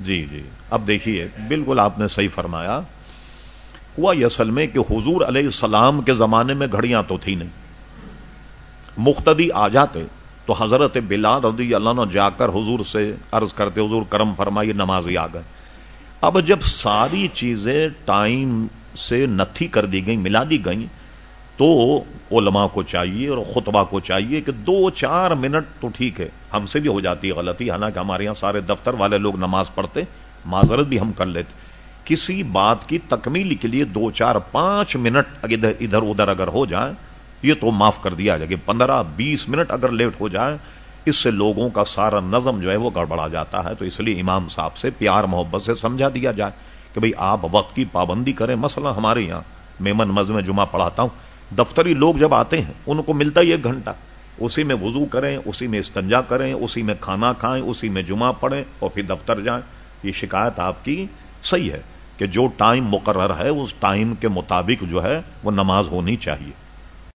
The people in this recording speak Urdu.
جی جی۔ اب دیکھیے، بالکل آپ نے صحیح فرمایا۔ ہوا یہ اصل میں کہ حضور علیہ السلام کے زمانے میں گھڑیاں تو تھی نہیں۔ مختدی آ جاتے تو حضرت بلال رضی اللہ عنہ جا کر حضور سے عرض کرتے، حضور کرم فرمائیے، نمازی آ گئے۔ اب جب ساری چیزیں ٹائم سے نتھی کر دی گئی ملا دی گئی تو علماء کو چاہیے اور خطبہ کو چاہیے کہ دو چار منٹ تو ٹھیک ہے، ہم سے بھی ہو جاتی ہے غلطی، حالانکہ ہمارے یہاں سارے دفتر والے لوگ نماز پڑھتے، معذرت بھی ہم کر لیتے۔ کسی بات کی تکمیل کے لیے دو چار پانچ منٹ ادھر ادھر ادھر اگر ہو جائے، یہ تو معاف کر دیا جائے پندرہ بیس منٹ اگر لیٹ ہو جائے، اس سے لوگوں کا سارا نظم جو ہے وہ گڑبڑا جاتا ہے۔ تو اس لیے امام صاحب سے پیار محبت سے سمجھا دیا جائے کہ بھئی آپ وقت کی پابندی کریں۔ مسئلہ ہمارے یہاں میمن مز میں جمعہ پڑھاتا ہوں۔ دفتری لوگ جب آتے ہیں، ان کو ملتا ہی ایک گھنٹہ۔ اسی میں وضو کریں، اسی میں استنجا کریں، اسی میں کھانا کھائیں، اسی میں جمعہ پڑھیں اور پھر دفتر جائیں۔ یہ شکایت آپ کی صحیح ہے کہ جو ٹائم مقرر ہے، اس ٹائم کے مطابق جو ہے، وہ نماز ہونی چاہیے۔